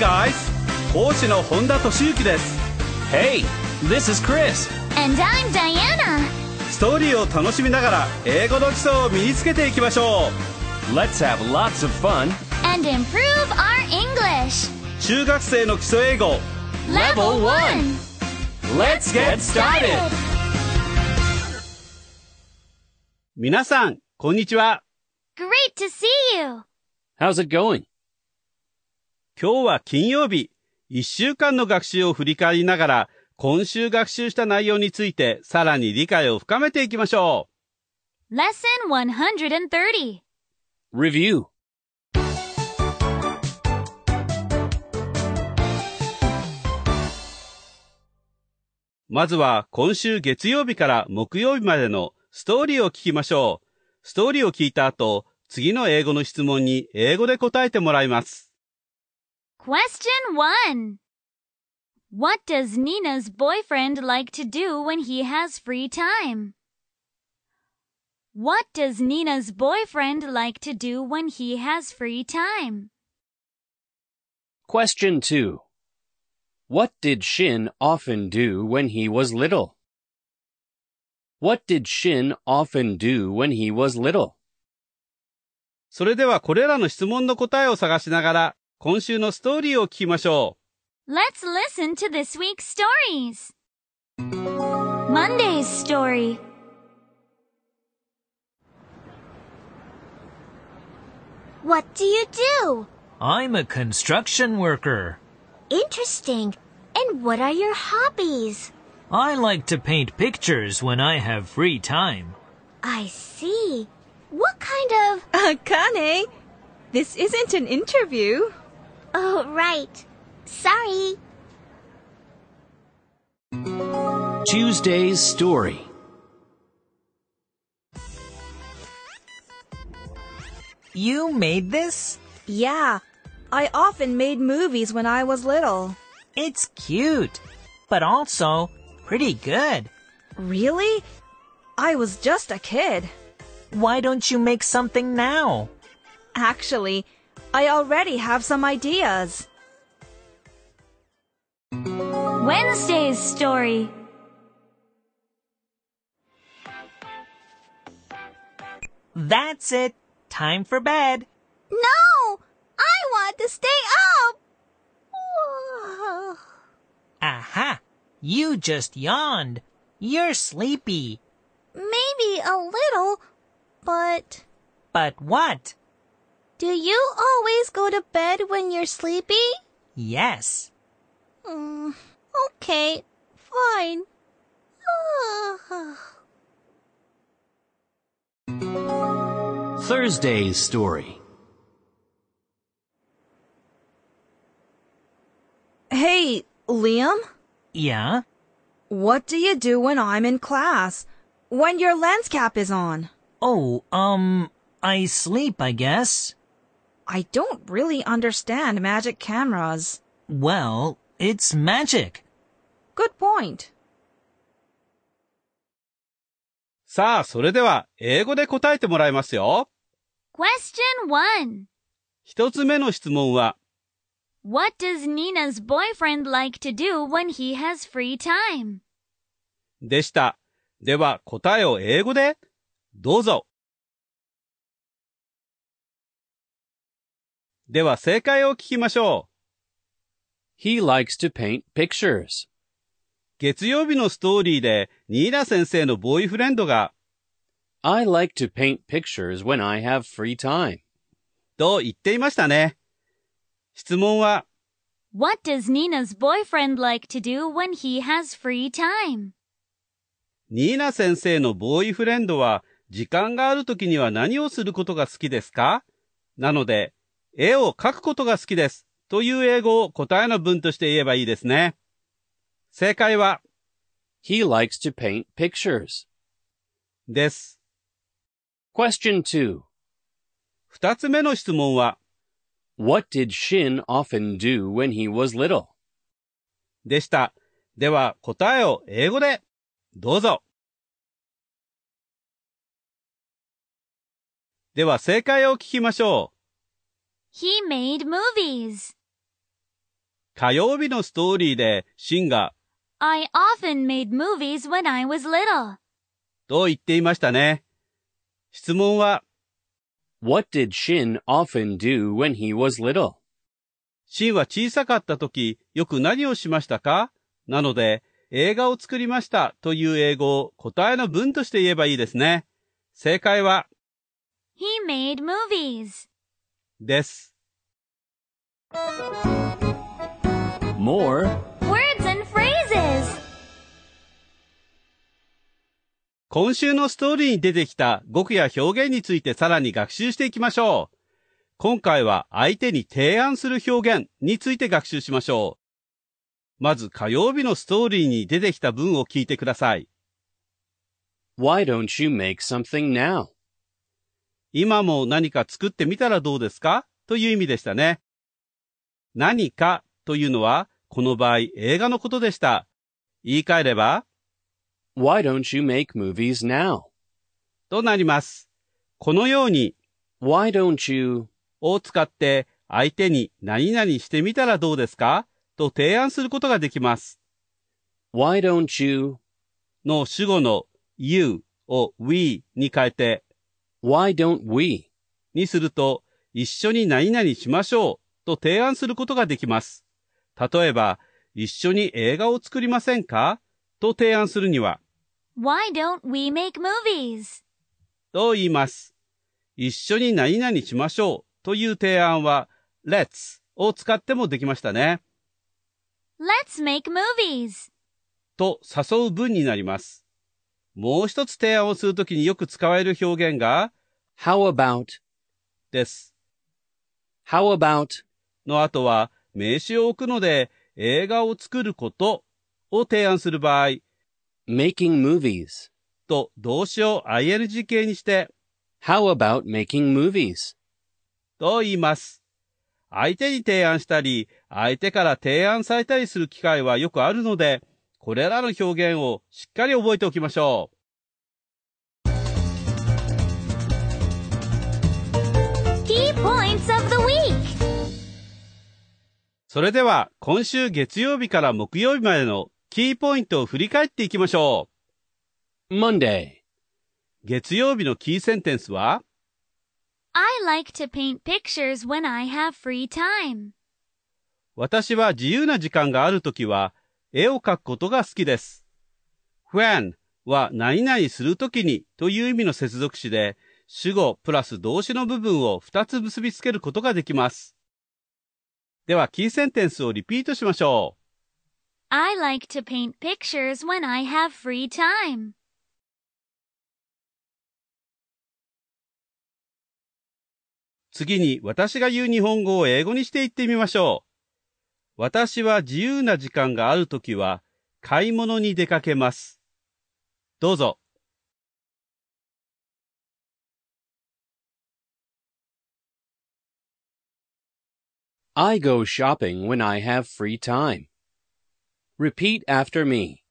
guys! 講師の本田俊之です Hey, this is Chris. And I'm Diana. ストーリーを楽しみながら英語の基礎を身につけていきましょ Let's have lots of fun. And improve our English. う中学生の基礎英語 Level 1. Let's get started. 皆さんこんにちは Great to see you. How's it going? 今日は金曜日1週間の学習を振り返りながら今週学習した内容についてさらに理解を深めていきましょ Lesson 130. Review. うまずは今週月曜日から木曜日までのストーリーを聞きましょうストーリーを聞いた後次の英語の質問に英語で答えてもらいます Question 1. What does Nina's boyfriend like to do when he has free time? What does Nina's boyfriend like to do when he has free time? Question 2. What did Shin often do when he was little? What did Shin often do when he was little? それではこれらの質問の答えを探しながら 今週のストーリーを聞きましょ Let's listen to this week's stories. Monday's story. What do you do? I'm a construction worker. Interesting. And what are your hobbies? I like to paint pictures when I have free time. I see. What kind of. Akane, this isn't an interview. Oh, right. Sorry. Tuesday's story. You made this? Yeah, I often made movies when I was little. It's cute, but also pretty good. Really? I was just a kid. Why don't you make something now? Actually, I already have some ideas. Wednesday's story. That's it. Time for bed. No! I want to stay up! Aha! You just yawned. You're sleepy. Maybe a little, but. But what? Do you always go to bed when you're sleepy? Yes. Mm, okay, fine. Thursday's story. Hey, Liam, Yeah? what do you do when I'm in class? When your lens cap is on? Oh, um, I sleep, I guess. I don't really understand magic cameras. Well, it's magic. Good point. さあ、それでは英語で答えてもらいますよ。Question 1. 一つ目の質問は、What does Nina's boyfriend like to do when he has free time? でした。では答えを英語でどうぞ。では正解を聞きましょう。He likes to paint pictures. 月曜日のストーリーでニーナ先生のボーイフレンドが I like to paint pictures when I have free time. と言っていましたね。質問は What does Nina's boyfriend like to do when he has free time? ニーナ先生のボーイフレンドは時間がある時には何をすることが好きですかなので、絵を描くことが好きですという英語を答えの文として言えばいいですね。正解は He likes to paint pictures. です。Question 2. 二つ目の質問は What did Shin often do when he was little? でした。では答えを英語でどうぞ。では正解を聞きましょ He made movies. 火曜日のストーリーでシンが I often made movies when I was little. と言っていましたね。質問は、What did Shin often do when he was little? シンは小さかった時、よく何をしましたかなので、映画を作りましたという英語を答えの文として言えばいいですね。正解は、He made movies. です。More Words and phrases. 今週のストーリーに出てきた語句や表現についてさらに学習していきましょう。今回は相手に提案する表現について学習しましょう。まず火曜日のストーリーに出てきた文を聞いてください。Why don't you make something now? 今も何か作ってみたらどうですか？という意味でしたね。何かというのは、この場合映画のことでした。言い換えれば、Why don't you make movies now? となります。このように、Why don't you? を使って相手に何々してみたらどうですか？と提案することができます。Why don't you? の主語の you を we に変えて Why don't we? にすると一緒に何々しましょうと提案することができます。例えば、一緒に映画を作りませんかと提案するには Why don't we make movies? と言います。一緒に何々しましょうという提案は let's を使ってもできましたね。Let's make movies. と誘う文になります。もう一つ提案をするときによく使われる表現が How about? です。How about? の後は名詞を置くので映画を作ることを提案する場合 making movies? と動詞を ing 形にして How about making movies? と言います。相手に提案したり、相手から提案されたりする機会はよくあるので、これらの表現をしっかり覚えておきましょう。Key points of the week. それでは今週月曜日から木曜日までのキーポイントを振り返っていきましょ Monday. う。月曜日のキーセンテンスは？I like to paint pictures when I have free time. 私は自由な時間があるときは絵を描くことが好きです。when は何々するときにという意味の接続詞で主語プラス動詞の部分を2つ結びつけることができます。ではキーセンテンスをリピートしましょう。I like to paint pictures when I have free time. 次に私が言う日本語を英語にして言ってみましょう。私は自由な時間があるときは買い物に出かけます。どうぞ。I go shopping when I have free time. Repeat after me.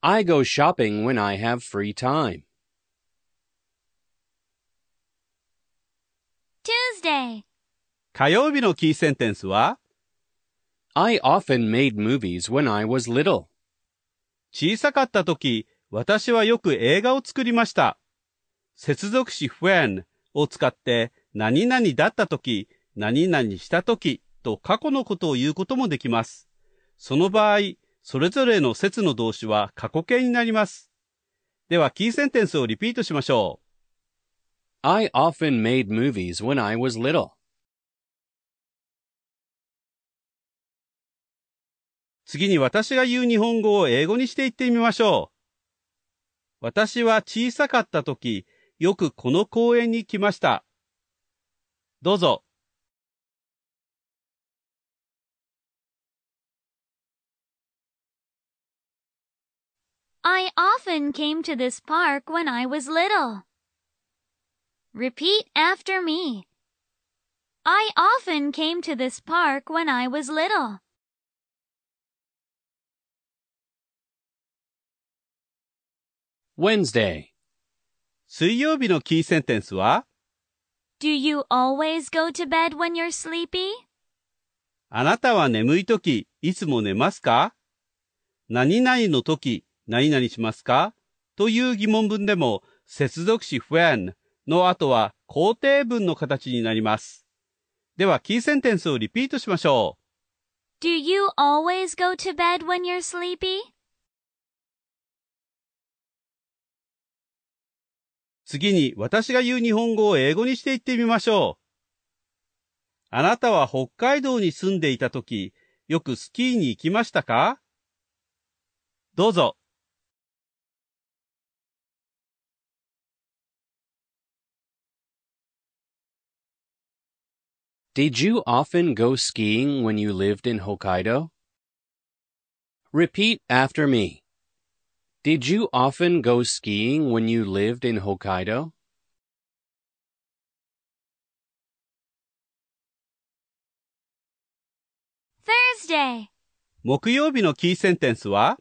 I go shopping when I have free time. Tuesday. 火曜日のキーセンテンスは I often made movies when I was little. 小さかった時、私はよく映画を作りました。接続詞 when を使って何々だった時、何々した時と過去のことを言うこともできます。その場合、それぞれの説の動詞は過去形になります。では、キーセンテンスをリピートしましょう。I often made movies when I was little. 次に私が言う日本語を英語にして言ってみましょう。私は小さかった時、よくこの公園に来ました。どうぞ。I often came to this park when I was little. Repeat after me. I often came to this park when I was little. Wednesday. 水曜日のキーセンテンスは Do you always go to bed when you're sleepy? あなたは眠いとき、いつも寝ますか何々のとき、何々しますかという疑問文でも、接続詞 when の後は肯定文の形になります。では、キーセンテンスをリピートしましょう。Do you always go to bed when you're sleepy? 次に私が言う日本語を英語にして言ってみましょう。あなたは北海道に住んでいたとき、よくスキーに行きましたかどうぞ。Did you often go skiing when you lived in Hokkaido? Repeat after me. Did you often go skiing when you lived in Hokkaido?「Thursday. 木曜日のキーセンテンスは、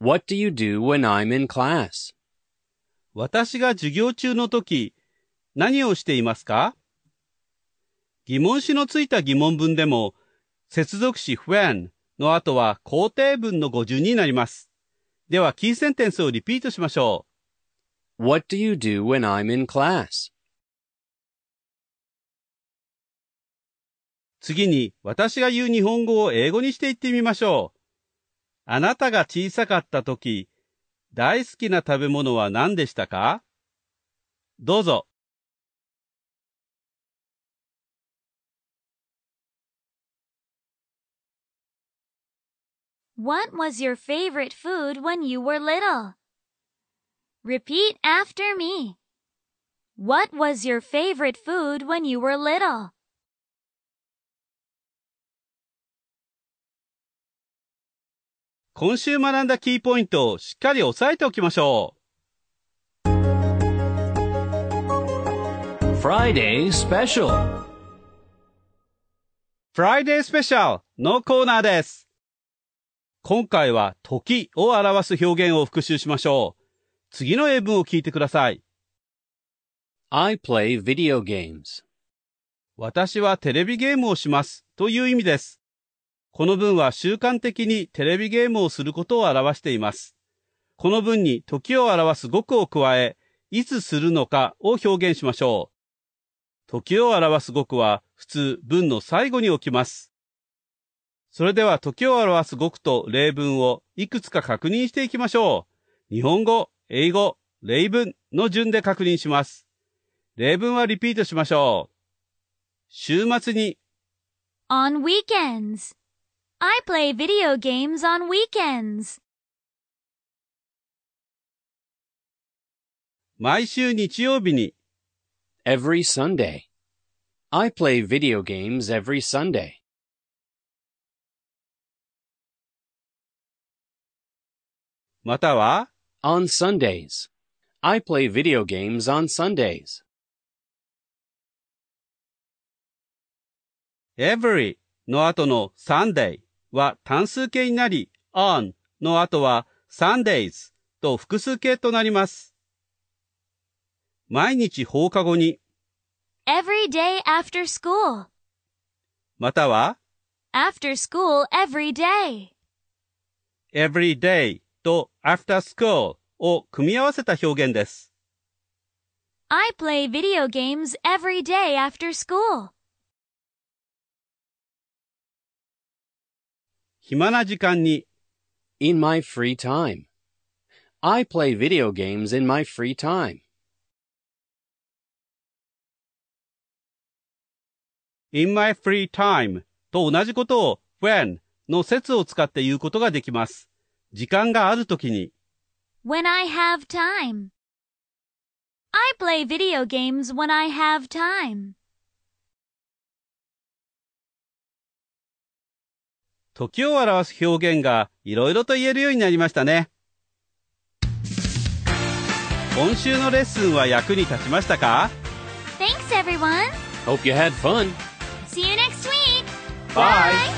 What do you do when I'm in class? 私が授業中の時、何をしていますか疑問詞のついた疑問文でも、接続詞 when の後は肯定文の語順になります。では、キーセンテンスをリピートしましょう。What do you do when I'm in class? 次に、私が言う日本語を英語にして言ってみましょう。あなたが小さかった時、大好きな食べ物は何でしたか？どうぞ。What was your favorite food when you were little? Repeat after me. What was your favorite food when you were little? 今週学んだキーポイントをしっかり押さえておきましょう。Friday Special. Friday Special のコーナーです。今回は時を表す表現を復習しましょう。次の英文を聞いてください。I play video games. 私はテレビゲームをしますという意味です。この文は習慣的にテレビゲームをすることを表しています。この文に時を表す語句を加え、いつするのかを表現しましょう。時を表す語句は普通文の最後に置きます。それでは時を表す語句と例文をいくつか確認していきましょう。日本語、英語、例文の順で確認します。例文はリピートしましょう。週末に On weekends. I play video games on weekends. 毎週日曜日に Every Sunday. I play video games every Sunday. または On Sundays. I play video games on Sundays. every の後の Sunday は単数形になり on の後は Sundays と複数形となります。毎日放課後に Every day after school. または After school every day. every day と after school を組み合わせた表現です。I play video games every day after school. 暇な時間に In my free time. I play video games in my free time. in my free time と同じことを when の説を使って言うことができます。時間があるときに When I have time. I play video games when I have time. 時を表す表現がいろいろと言えるようになりましたね。今週のレッスンは役に立ちましたか Thanks everyone. Hope you had fun. See you next week. Bye.